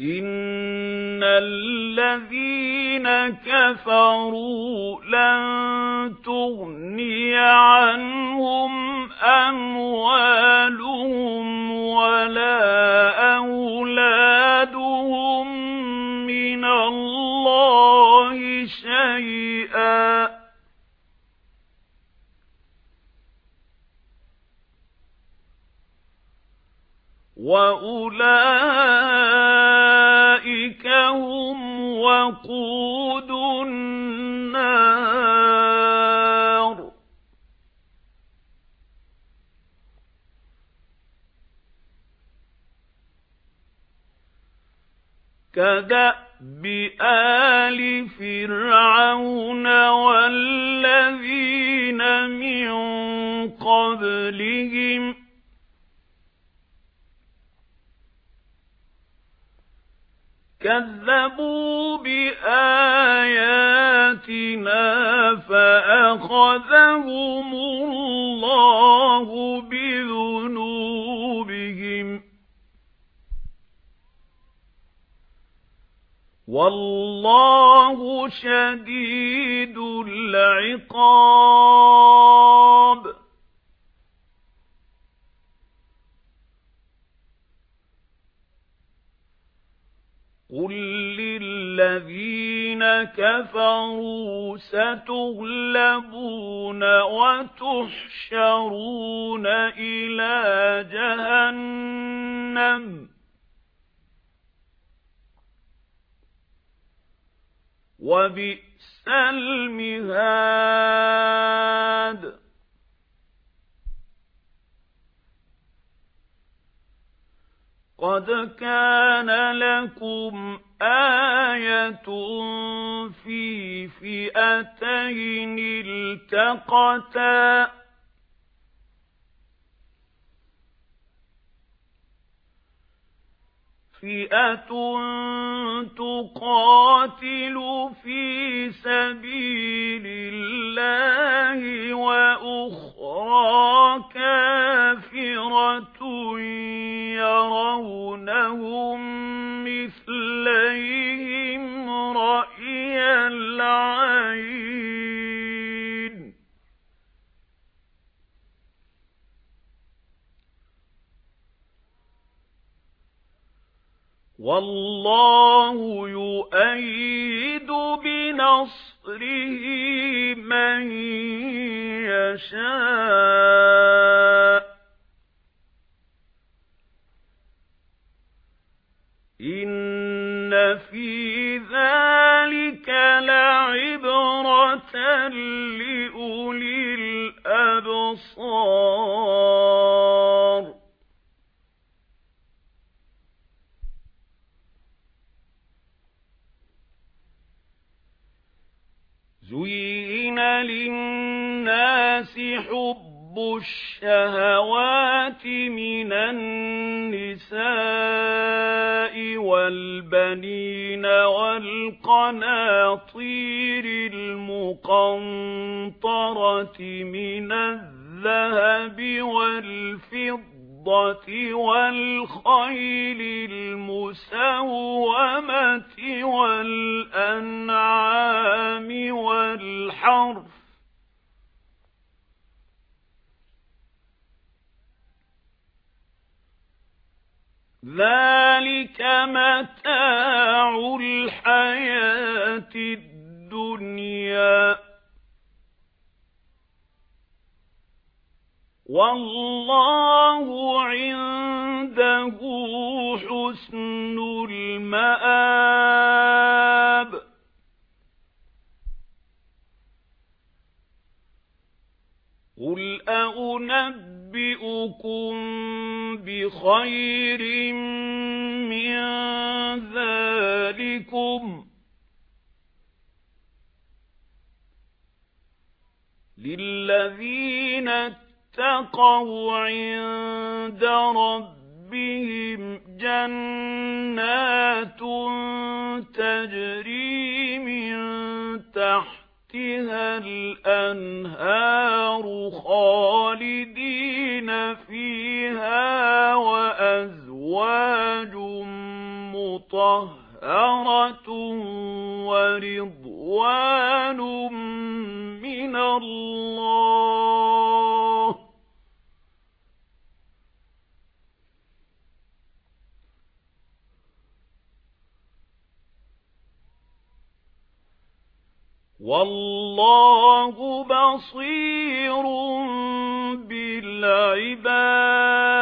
إِنَّ الَّذِينَ كَفَرُوا لَن تُغْنِيَ عَنْهُمْ أَمْوَالُهُمْ وَلَا أَوْلَادُهُم مِّنَ اللَّهِ شَيْئًا وَأُولَئِكَ وَقُودُ النَّارِ. كَدَأْبِ آلِ فِرْعَوْنَ وَالَّذِينَ كَذَّبُوا بِآيَاتِنَا فَأَخَذَهُمُ اللَّهُ بِذُنُوبِهِمْ. وَاللَّهُ شَدِيدُ الْعِقَابِ. قُل لِّلَّذِينَ كَفَرُوا سَتُغْلَبُونَ وَتُحْشَرُونَ إِلَى جَهَنَّمَ وَبِئْسَ الْمِهَادُ قَدْ كَانَ لَكُمْ آيَةٌ فِي فِئَتَيْنِ الْتَقَتَا. فِئَةٌ تُقَاتِلُ فِي سَبِيلِ اللَّهِ الْعَيْنِ. وَاللَّهُ يُؤَيِّدُ بِنَصْرِهِ مَن يَشَاءُ. لِأُولِي الْأَبْصَارِ. زُيِّنَ لِلنَّاسِ حُبُّ الشَّهَوَاتِ مِنَ النِّسَاءِ. وَالْبَنِينَ وَالْقَنَاطِيرِ الْمُقَنطَرَةِ مِنَ الذَّهَبِ وَالْفِضَّةِ وَالْخَيْلِ الْمُسَوَّمَةِ وَالْأَنْعَامِ وَالْحَرْثِ ذَلِكَ مَتَاعُ الْحَيَاةِ الدُّنْيَا. وَاللَّهُ عِندَهُ حُسْنُ الْمَآبِ. قُلْ أَؤُنَبِّئُكُم بِخَيْرٍ ذَلِكُمْ لِلَّذِينَ اتَّقَوْا عِندَ رَبِّهِمْ جَنَّاتٌ تَجْرِي مِن تَحْتِهَا الْأَنْهَارُ خَالِدِينَ فِيهَا وَأَزْوَاجٌ مُطَهَّرَةٌ مُطَهَّرَةٌ وَرِضْوَانٌ مِنَ اللَّهِ وَاللَّهُ بَصِيرٌ بِالْعِبَادِ